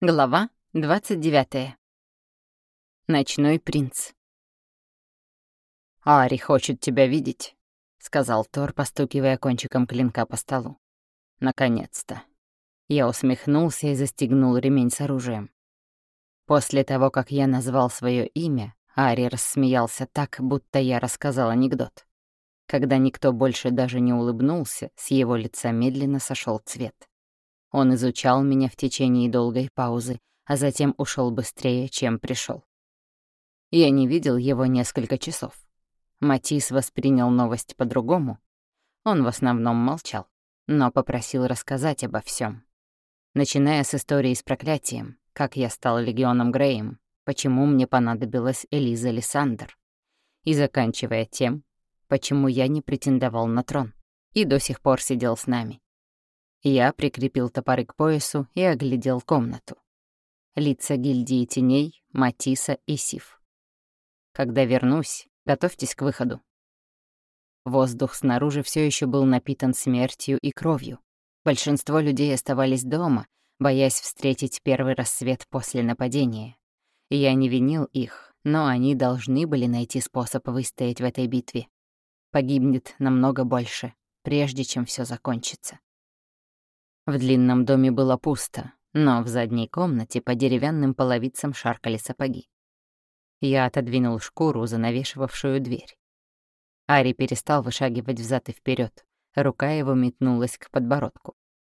Глава 29. Ночной принц. «Ари хочет тебя видеть», — сказал Тор, постукивая кончиком клинка по столу. «Наконец-то». Я усмехнулся и застегнул ремень с оружием. После того, как я назвал свое имя, Ари рассмеялся так, будто я рассказал анекдот. Когда никто больше даже не улыбнулся, с его лица медленно сошел цвет. Он изучал меня в течение долгой паузы, а затем ушел быстрее, чем пришел. Я не видел его несколько часов. Матис воспринял новость по-другому. Он в основном молчал, но попросил рассказать обо всем, Начиная с истории с проклятием, как я стал легионом Греем, почему мне понадобилась Элиза Лиссандр, и заканчивая тем, почему я не претендовал на трон и до сих пор сидел с нами. Я прикрепил топоры к поясу и оглядел комнату. Лица гильдии теней, Матиса и Сив. Когда вернусь, готовьтесь к выходу. Воздух снаружи все еще был напитан смертью и кровью. Большинство людей оставались дома, боясь встретить первый рассвет после нападения. Я не винил их, но они должны были найти способ выстоять в этой битве. Погибнет намного больше, прежде чем все закончится. В длинном доме было пусто, но в задней комнате по деревянным половицам шаркали сапоги. Я отодвинул шкуру, занавешивавшую дверь. Ари перестал вышагивать взад и вперед. Рука его метнулась к подбородку.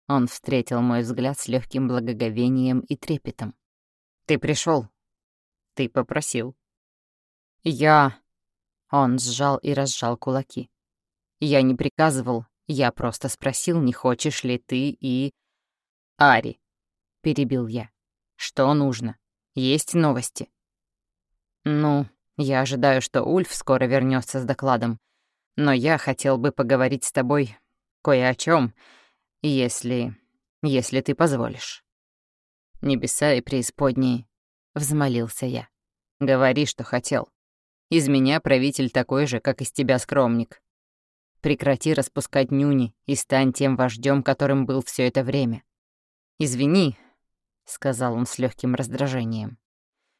Он встретил мой взгляд с легким благоговением и трепетом. «Ты пришел. Ты попросил». «Я...» Он сжал и разжал кулаки. «Я не приказывал, я просто спросил, не хочешь ли ты и... Ари, перебил я. Что нужно? Есть новости? Ну, я ожидаю, что Ульф скоро вернется с докладом. Но я хотел бы поговорить с тобой кое о чем, если... если ты позволишь. Небеса и преисподние, взмолился я. Говори, что хотел. Из меня правитель такой же, как из тебя скромник. Прекрати распускать нюни и стань тем вождем, которым был все это время. Извини, сказал он с легким раздражением.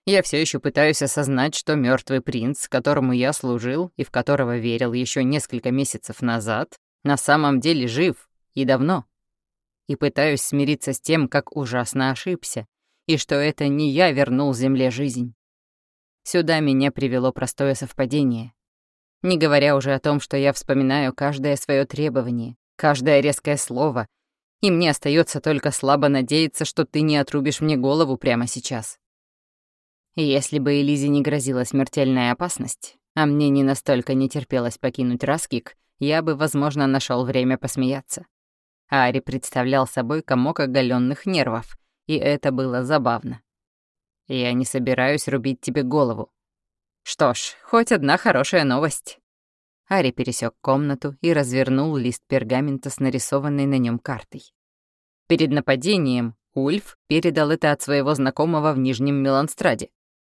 Я все еще пытаюсь осознать, что мертвый принц, которому я служил и в которого верил еще несколько месяцев назад, на самом деле жив и давно. И пытаюсь смириться с тем, как ужасно ошибся, и что это не я вернул земле жизнь. Сюда меня привело простое совпадение. Не говоря уже о том, что я вспоминаю каждое свое требование, каждое резкое слово, и мне остается только слабо надеяться, что ты не отрубишь мне голову прямо сейчас. Если бы Элизе не грозила смертельная опасность, а мне не настолько не терпелось покинуть Раскик, я бы, возможно, нашел время посмеяться. Ари представлял собой комок оголенных нервов, и это было забавно. «Я не собираюсь рубить тебе голову», что ж, хоть одна хорошая новость. Ари пересек комнату и развернул лист пергамента с нарисованной на нем картой. Перед нападением Ульф передал это от своего знакомого в Нижнем Меланстраде.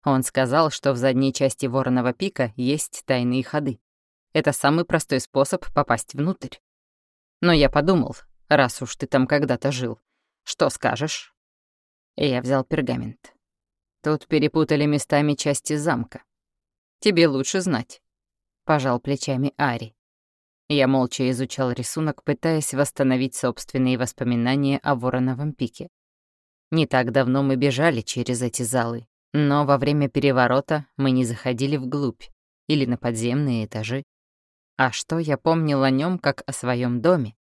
Он сказал, что в задней части Вороного пика есть тайные ходы. Это самый простой способ попасть внутрь. Но я подумал, раз уж ты там когда-то жил, что скажешь? И я взял пергамент. Тут перепутали местами части замка. Тебе лучше знать», — пожал плечами Ари. Я молча изучал рисунок, пытаясь восстановить собственные воспоминания о Вороновом пике. Не так давно мы бежали через эти залы, но во время переворота мы не заходили вглубь или на подземные этажи. А что я помнил о нем как о своем доме?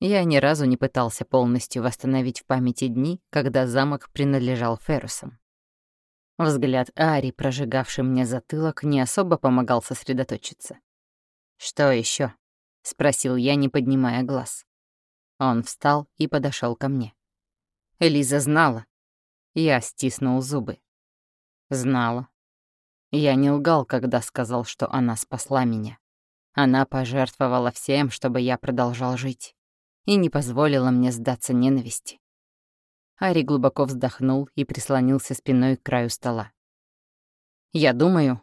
Я ни разу не пытался полностью восстановить в памяти дни, когда замок принадлежал Феррусам. Взгляд Ари, прожигавший мне затылок, не особо помогал сосредоточиться. «Что еще? спросил я, не поднимая глаз. Он встал и подошел ко мне. Элиза знала. Я стиснул зубы. Знала. Я не лгал, когда сказал, что она спасла меня. Она пожертвовала всем, чтобы я продолжал жить, и не позволила мне сдаться ненависти. Ари глубоко вздохнул и прислонился спиной к краю стола. «Я думаю...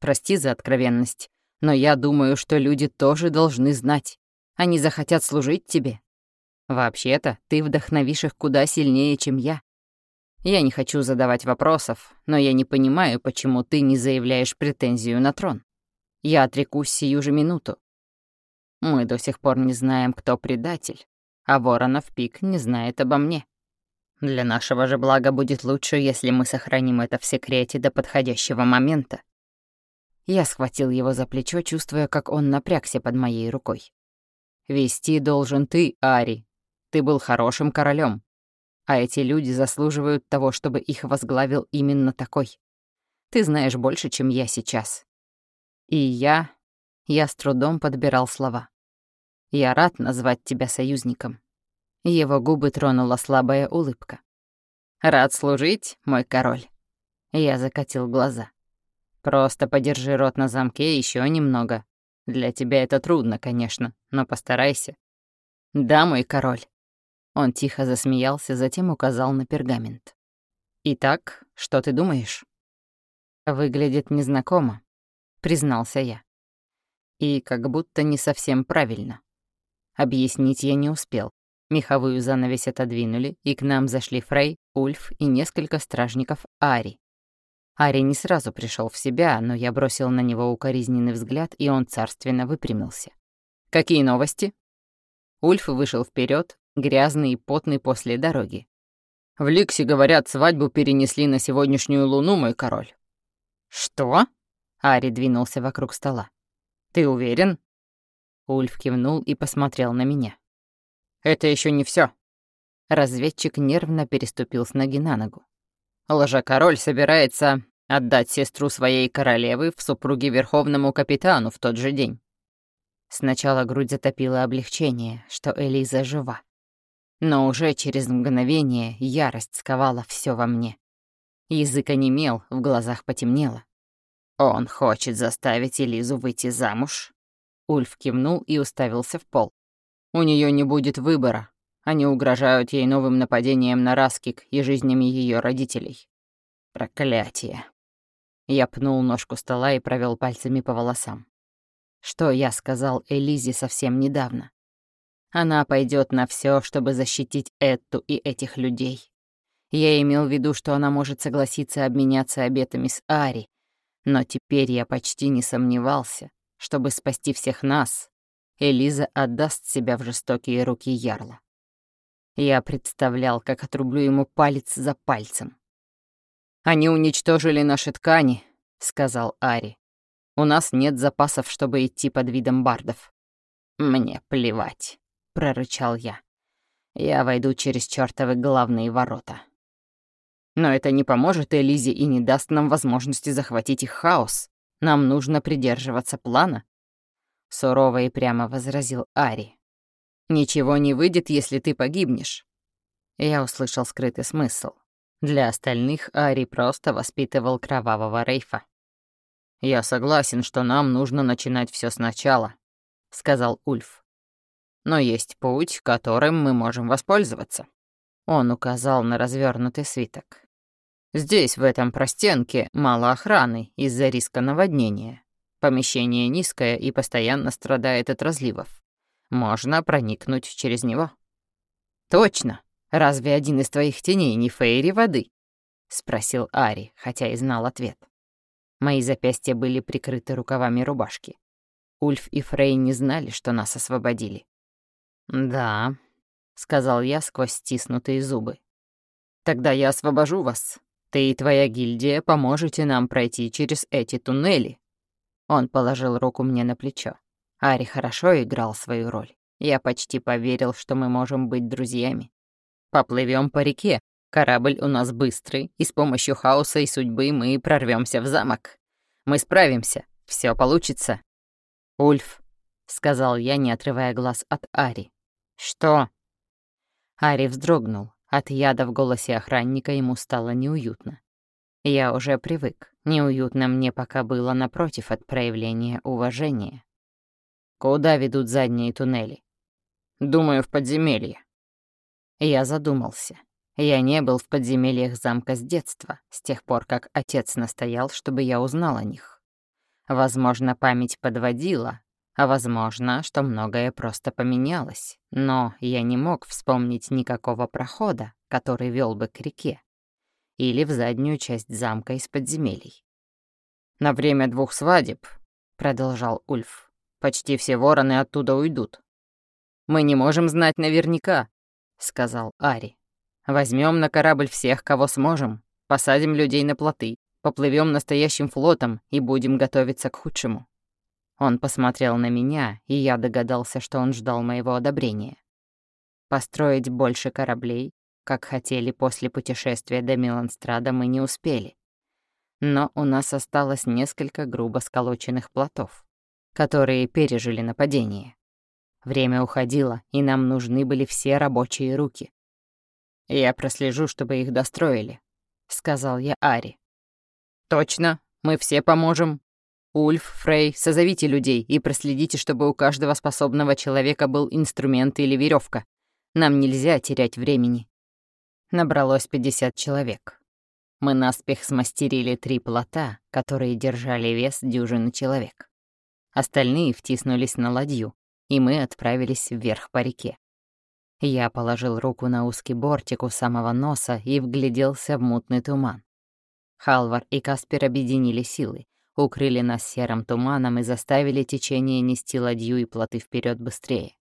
Прости за откровенность, но я думаю, что люди тоже должны знать. Они захотят служить тебе. Вообще-то, ты вдохновишь их куда сильнее, чем я. Я не хочу задавать вопросов, но я не понимаю, почему ты не заявляешь претензию на трон. Я отрекусь сию же минуту. Мы до сих пор не знаем, кто предатель, а Воронов Пик не знает обо мне. Для нашего же блага будет лучше, если мы сохраним это в секрете до подходящего момента. Я схватил его за плечо, чувствуя, как он напрягся под моей рукой. «Вести должен ты, Ари. Ты был хорошим королем, а эти люди заслуживают того, чтобы их возглавил именно такой. Ты знаешь больше, чем я сейчас. И я... Я с трудом подбирал слова. Я рад назвать тебя союзником. Его губы тронула слабая улыбка. «Рад служить, мой король». Я закатил глаза. «Просто подержи рот на замке еще немного. Для тебя это трудно, конечно, но постарайся». «Да, мой король». Он тихо засмеялся, затем указал на пергамент. «Итак, что ты думаешь?» «Выглядит незнакомо», — признался я. «И как будто не совсем правильно». Объяснить я не успел. Меховую занавесь отодвинули, и к нам зашли Фрей, Ульф и несколько стражников Ари. Ари не сразу пришел в себя, но я бросил на него укоризненный взгляд, и он царственно выпрямился. «Какие новости?» Ульф вышел вперед, грязный и потный после дороги. «В Ликсе, говорят, свадьбу перенесли на сегодняшнюю луну, мой король». «Что?» — Ари двинулся вокруг стола. «Ты уверен?» Ульф кивнул и посмотрел на меня. «Это еще не все. Разведчик нервно переступил с ноги на ногу. Лжекороль собирается отдать сестру своей королевы в супруги верховному капитану в тот же день. Сначала грудь затопила облегчение, что Элиза жива. Но уже через мгновение ярость сковала все во мне. Язык онемел, в глазах потемнело. «Он хочет заставить Элизу выйти замуж?» Ульф кивнул и уставился в пол. «У нее не будет выбора. Они угрожают ей новым нападением на Раскик и жизнями ее родителей. Проклятие!» Я пнул ножку стола и провел пальцами по волосам. Что я сказал Элизе совсем недавно? Она пойдет на все, чтобы защитить Эту и этих людей. Я имел в виду, что она может согласиться обменяться обетами с Ари, но теперь я почти не сомневался, чтобы спасти всех нас, Элиза отдаст себя в жестокие руки Ярла. Я представлял, как отрублю ему палец за пальцем. «Они уничтожили наши ткани», — сказал Ари. «У нас нет запасов, чтобы идти под видом бардов». «Мне плевать», — прорычал я. «Я войду через чёртовы главные ворота». «Но это не поможет Элизе и не даст нам возможности захватить их хаос. Нам нужно придерживаться плана». Сурово и прямо возразил Ари. «Ничего не выйдет, если ты погибнешь». Я услышал скрытый смысл. Для остальных Ари просто воспитывал кровавого Рейфа. «Я согласен, что нам нужно начинать все сначала», — сказал Ульф. Но есть путь, которым мы можем воспользоваться. Он указал на развернутый свиток. Здесь, в этом простенке, мало охраны из-за риска наводнения. Помещение низкое и постоянно страдает от разливов. Можно проникнуть через него. Точно. Разве один из твоих теней не Фейри воды? Спросил Ари, хотя и знал ответ. Мои запястья были прикрыты рукавами рубашки. Ульф и Фрей не знали, что нас освободили. «Да», — сказал я сквозь стиснутые зубы. «Тогда я освобожу вас. Ты и твоя гильдия поможете нам пройти через эти туннели». Он положил руку мне на плечо. Ари хорошо играл свою роль. Я почти поверил, что мы можем быть друзьями. Поплывем по реке. Корабль у нас быстрый, и с помощью хаоса и судьбы мы прорвемся в замок. Мы справимся. Все получится. Ульф, сказал я, не отрывая глаз от Ари. «Что?» Ари вздрогнул. От яда в голосе охранника ему стало неуютно. Я уже привык. Неуютно мне пока было напротив от проявления уважения. Куда ведут задние туннели? Думаю, в подземелье. Я задумался. Я не был в подземельях замка с детства, с тех пор, как отец настоял, чтобы я узнал о них. Возможно, память подводила, а возможно, что многое просто поменялось, но я не мог вспомнить никакого прохода, который вел бы к реке. Или в заднюю часть замка из подземелий. «На время двух свадеб», — продолжал Ульф, — «почти все вороны оттуда уйдут». «Мы не можем знать наверняка», — сказал Ари. Возьмем на корабль всех, кого сможем, посадим людей на плоты, поплывем настоящим флотом и будем готовиться к худшему». Он посмотрел на меня, и я догадался, что он ждал моего одобрения. Построить больше кораблей, как хотели после путешествия до Миланстрада, мы не успели но у нас осталось несколько грубо сколоченных плотов, которые пережили нападение. Время уходило, и нам нужны были все рабочие руки. «Я прослежу, чтобы их достроили», — сказал я Ари. «Точно, мы все поможем. Ульф, Фрей, созовите людей и проследите, чтобы у каждого способного человека был инструмент или веревка. Нам нельзя терять времени». Набралось 50 человек. Мы наспех смастерили три плота, которые держали вес дюжины человек. Остальные втиснулись на ладью, и мы отправились вверх по реке. Я положил руку на узкий бортик у самого носа и вгляделся в мутный туман. Халвар и Каспер объединили силы, укрыли нас серым туманом и заставили течение нести ладью и плоты вперед быстрее.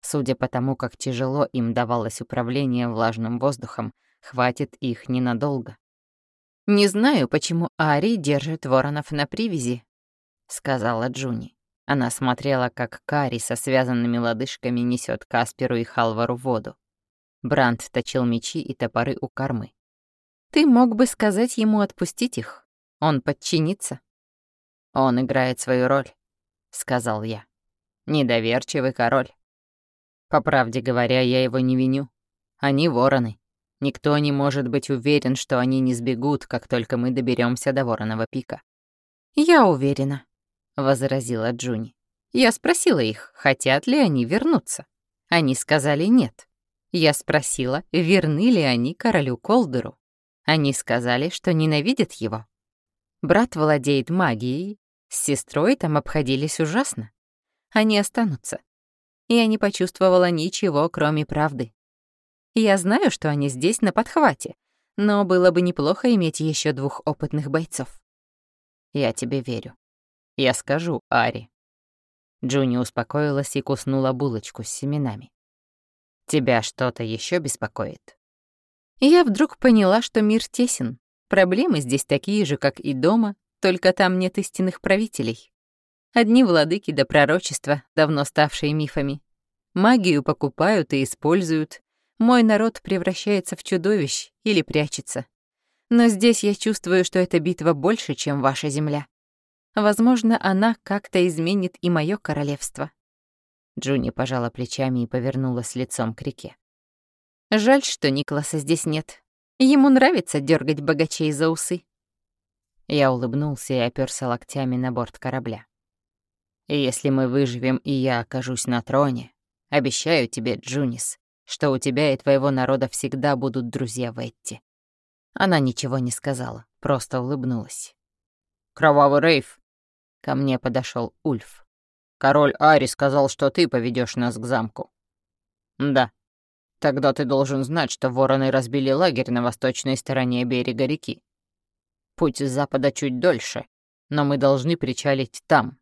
Судя по тому, как тяжело им давалось управление влажным воздухом, хватит их ненадолго. «Не знаю, почему Ари держит воронов на привязи», — сказала Джуни. Она смотрела, как Кари со связанными лодыжками несет Касперу и Халвару воду. Бранд точил мечи и топоры у кормы. «Ты мог бы сказать ему отпустить их. Он подчинится». «Он играет свою роль», — сказал я. «Недоверчивый король. По правде говоря, я его не виню. Они вороны. Никто не может быть уверен, что они не сбегут, как только мы доберемся до Вороного пика. «Я уверена», — возразила Джуни. «Я спросила их, хотят ли они вернуться. Они сказали нет. Я спросила, верны ли они королю Колдеру. Они сказали, что ненавидят его. Брат владеет магией, с сестрой там обходились ужасно. Они останутся. Я не почувствовала ничего, кроме правды. Я знаю, что они здесь на подхвате, но было бы неплохо иметь еще двух опытных бойцов. Я тебе верю. Я скажу Ари. Джуни успокоилась и куснула булочку с семенами. Тебя что-то еще беспокоит? Я вдруг поняла, что мир тесен. Проблемы здесь такие же, как и дома, только там нет истинных правителей. Одни владыки до пророчества, давно ставшие мифами. Магию покупают и используют, мой народ превращается в чудовищ или прячется. Но здесь я чувствую, что эта битва больше, чем ваша земля. Возможно, она как-то изменит и мое королевство». Джуни пожала плечами и повернулась лицом к реке. «Жаль, что Никласа здесь нет. Ему нравится дергать богачей за усы». Я улыбнулся и оперся локтями на борт корабля. «Если мы выживем, и я окажусь на троне, обещаю тебе, Джунис, что у тебя и твоего народа всегда будут друзья Ветти». Она ничего не сказала, просто улыбнулась. «Кровавый Рейв!» Ко мне подошел Ульф. «Король Ари сказал, что ты поведешь нас к замку». «Да. Тогда ты должен знать, что вороны разбили лагерь на восточной стороне берега реки. Путь с запада чуть дольше, но мы должны причалить там».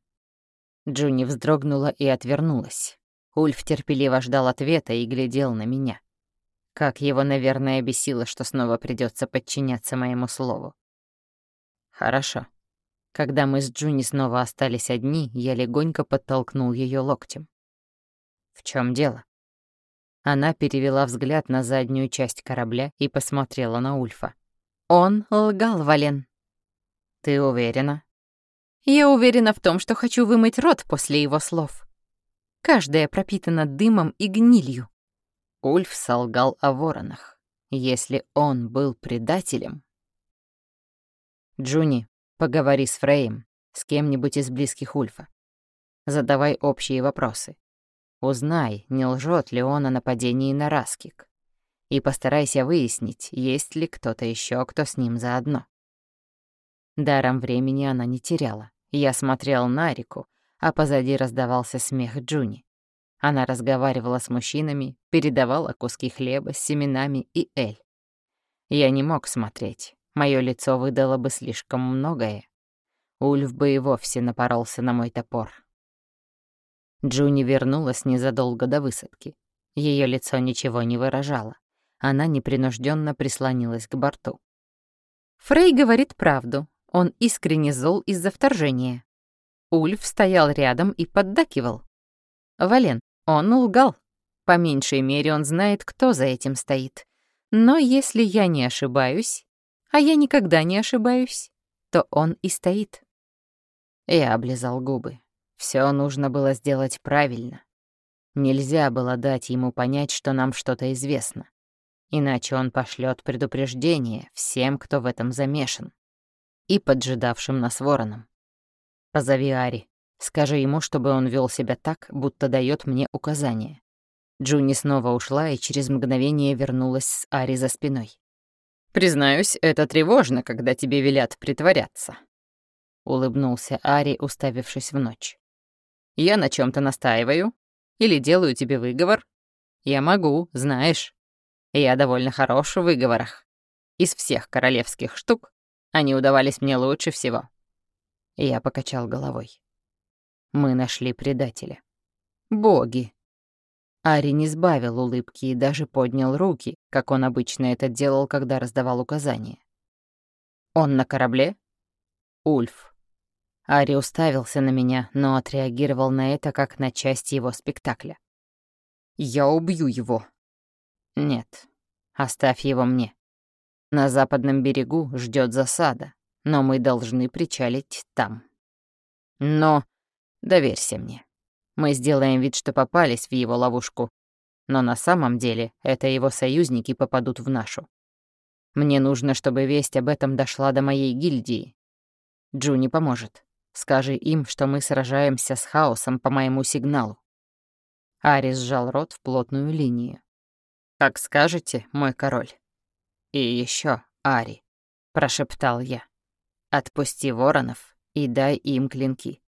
Джуни вздрогнула и отвернулась. Ульф терпеливо ждал ответа и глядел на меня. Как его, наверное, бесило, что снова придется подчиняться моему слову. Хорошо. Когда мы с Джуни снова остались одни, я легонько подтолкнул ее локтем. В чем дело? Она перевела взгляд на заднюю часть корабля и посмотрела на Ульфа. Он лгал, Вален. Ты уверена? Я уверена в том, что хочу вымыть рот после его слов. Каждая пропитана дымом и гнилью. Ульф солгал о воронах. Если он был предателем... Джуни, поговори с Фрейм, с кем-нибудь из близких Ульфа. Задавай общие вопросы. Узнай, не лжет ли он о нападении на Раскик. И постарайся выяснить, есть ли кто-то еще, кто с ним заодно. Даром времени она не теряла. Я смотрел на реку, а позади раздавался смех Джуни. Она разговаривала с мужчинами, передавала куски хлеба с семенами и Эль. Я не мог смотреть. Моё лицо выдало бы слишком многое. Ульф бы и вовсе напоролся на мой топор. Джуни вернулась незадолго до высадки. Ее лицо ничего не выражало. Она непринужденно прислонилась к борту. Фрей говорит правду. Он искренне зол из-за вторжения. Ульф стоял рядом и поддакивал. Вален, он лгал. По меньшей мере он знает, кто за этим стоит. Но если я не ошибаюсь, а я никогда не ошибаюсь, то он и стоит. Я облизал губы. Все нужно было сделать правильно. Нельзя было дать ему понять, что нам что-то известно. Иначе он пошлет предупреждение всем, кто в этом замешан. И поджидавшим нас воронам. Позови Ари. Скажи ему, чтобы он вел себя так, будто дает мне указания. Джуни снова ушла и через мгновение вернулась с Ари за спиной. «Признаюсь, это тревожно, когда тебе велят притворяться», — улыбнулся Ари, уставившись в ночь. «Я на чем то настаиваю, или делаю тебе выговор? Я могу, знаешь. Я довольно хорош в выговорах. Из всех королевских штук они удавались мне лучше всего. Я покачал головой. Мы нашли предателя. Боги. Ари не сбавил улыбки и даже поднял руки, как он обычно это делал, когда раздавал указания. «Он на корабле?» «Ульф», Ари уставился на меня, но отреагировал на это как на часть его спектакля. «Я убью его». «Нет, оставь его мне. На западном берегу ждет засада, но мы должны причалить там. Но доверься мне. Мы сделаем вид, что попались в его ловушку, но на самом деле это его союзники попадут в нашу. Мне нужно, чтобы весть об этом дошла до моей гильдии. Джуни поможет. Скажи им, что мы сражаемся с хаосом по моему сигналу». Ари сжал рот в плотную линию. «Как скажете, мой король». «И еще, Ари», — прошептал я. «Отпусти воронов и дай им клинки».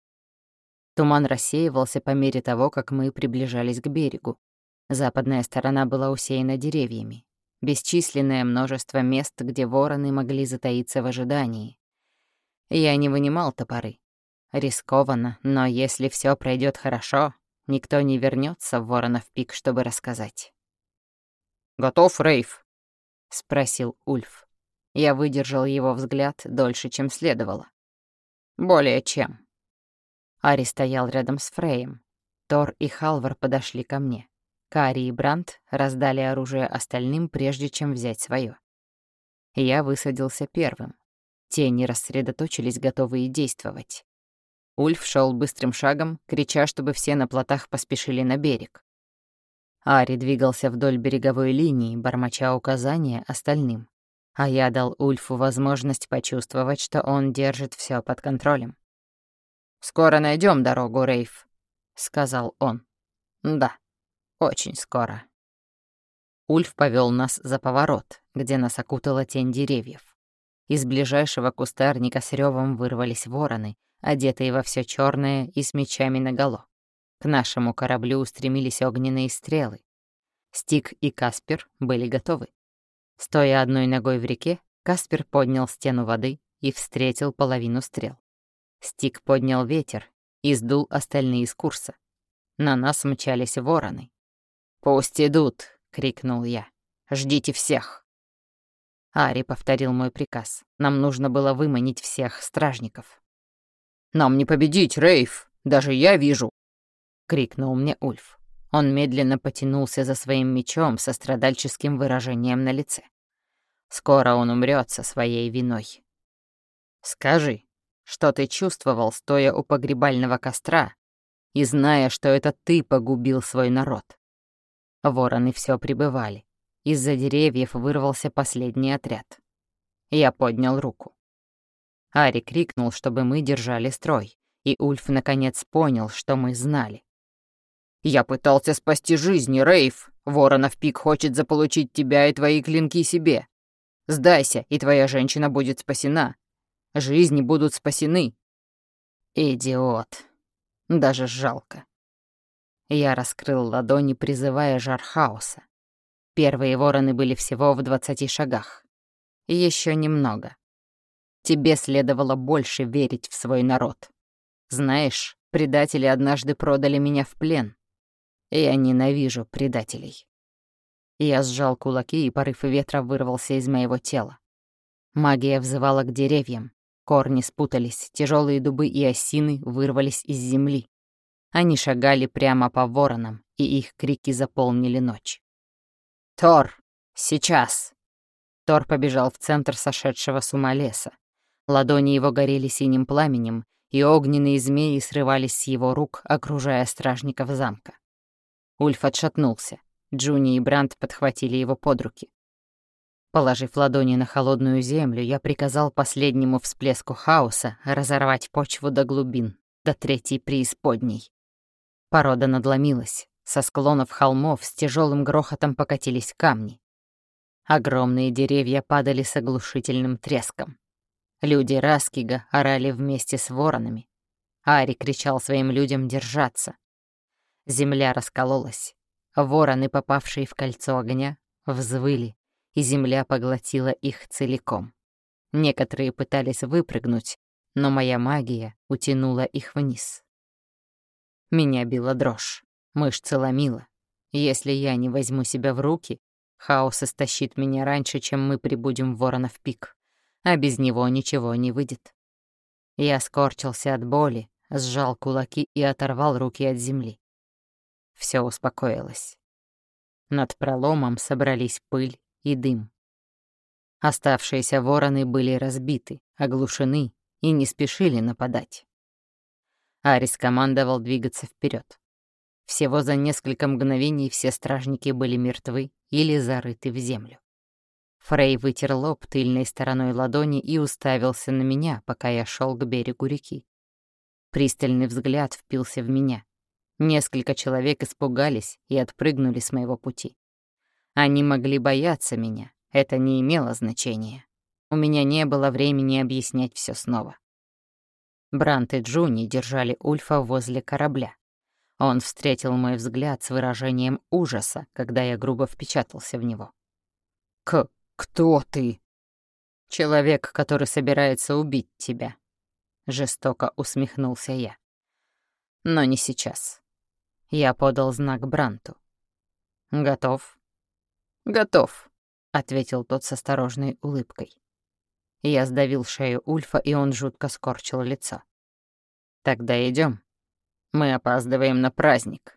Туман рассеивался по мере того, как мы приближались к берегу. Западная сторона была усеяна деревьями. Бесчисленное множество мест, где вороны могли затаиться в ожидании. Я не вынимал топоры. Рискованно, но если все пройдет хорошо, никто не вернется в Воронов пик, чтобы рассказать. «Готов, Рейв?» — спросил Ульф. Я выдержал его взгляд дольше, чем следовало. «Более чем». Ари стоял рядом с Фреем. Тор и Халвар подошли ко мне. Кари и Брандт раздали оружие остальным, прежде чем взять свое. Я высадился первым. Те не рассредоточились, готовые действовать. Ульф шел быстрым шагом, крича, чтобы все на плотах поспешили на берег. Ари двигался вдоль береговой линии, бормоча указания остальным. А я дал Ульфу возможность почувствовать, что он держит все под контролем. «Скоро найдем дорогу, Рейф», — сказал он. «Да, очень скоро». Ульф повел нас за поворот, где нас окутала тень деревьев. Из ближайшего кустарника с ревом вырвались вороны, одетые во все черное и с мечами наголо. К нашему кораблю устремились огненные стрелы. Стик и Каспер были готовы. Стоя одной ногой в реке, Каспер поднял стену воды и встретил половину стрел. Стик поднял ветер и сдул остальные с курса. На нас мчались вороны. «Пусть идут!» — крикнул я. «Ждите всех!» Ари повторил мой приказ. Нам нужно было выманить всех стражников. «Нам не победить, Рейф! Даже я вижу!» — крикнул мне Ульф. Он медленно потянулся за своим мечом со страдальческим выражением на лице. Скоро он умрет со своей виной. «Скажи, что ты чувствовал, стоя у погребального костра и зная, что это ты погубил свой народ?» Вороны все прибывали. Из-за деревьев вырвался последний отряд. Я поднял руку. Ари крикнул, чтобы мы держали строй, и Ульф наконец понял, что мы знали. «Я пытался спасти жизни, Рейв. Воронов Пик хочет заполучить тебя и твои клинки себе. Сдайся, и твоя женщина будет спасена. Жизни будут спасены». «Идиот. Даже жалко». Я раскрыл ладони, призывая жар хаоса. Первые вороны были всего в двадцати шагах. Еще немного. Тебе следовало больше верить в свой народ. Знаешь, предатели однажды продали меня в плен. Я ненавижу предателей. Я сжал кулаки, и порыв ветра вырвался из моего тела. Магия взывала к деревьям. Корни спутались, тяжелые дубы и осины вырвались из земли. Они шагали прямо по воронам, и их крики заполнили ночь. «Тор! Сейчас!» Тор побежал в центр сошедшего с ума леса. Ладони его горели синим пламенем, и огненные змеи срывались с его рук, окружая стражников замка. Ульф отшатнулся. Джуни и Бранд подхватили его под руки. Положив ладони на холодную землю, я приказал последнему всплеску хаоса разорвать почву до глубин, до третьей преисподней. Порода надломилась. Со склонов холмов с тяжелым грохотом покатились камни. Огромные деревья падали с оглушительным треском. Люди Раскига орали вместе с воронами. Ари кричал своим людям держаться. Земля раскололась. Вороны, попавшие в кольцо огня, взвыли, и земля поглотила их целиком. Некоторые пытались выпрыгнуть, но моя магия утянула их вниз. Меня била дрожь, мышцы ломила. Если я не возьму себя в руки, хаос истощит меня раньше, чем мы прибудем в Воронов пик, а без него ничего не выйдет. Я скорчился от боли, сжал кулаки и оторвал руки от земли. Все успокоилось. Над проломом собрались пыль и дым. Оставшиеся вороны были разбиты, оглушены и не спешили нападать. Арис командовал двигаться вперед. Всего за несколько мгновений все стражники были мертвы или зарыты в землю. Фрей вытер лоб тыльной стороной ладони и уставился на меня, пока я шел к берегу реки. Пристальный взгляд впился в меня. Несколько человек испугались и отпрыгнули с моего пути. Они могли бояться меня, это не имело значения. У меня не было времени объяснять все снова. Брант и Джуни держали Ульфа возле корабля. Он встретил мой взгляд с выражением ужаса, когда я грубо впечатался в него. «К... кто ты?» «Человек, который собирается убить тебя», — жестоко усмехнулся я. «Но не сейчас. Я подал знак Бранту. «Готов?» «Готов», — ответил тот с осторожной улыбкой. Я сдавил шею Ульфа, и он жутко скорчил лицо. «Тогда идем. Мы опаздываем на праздник».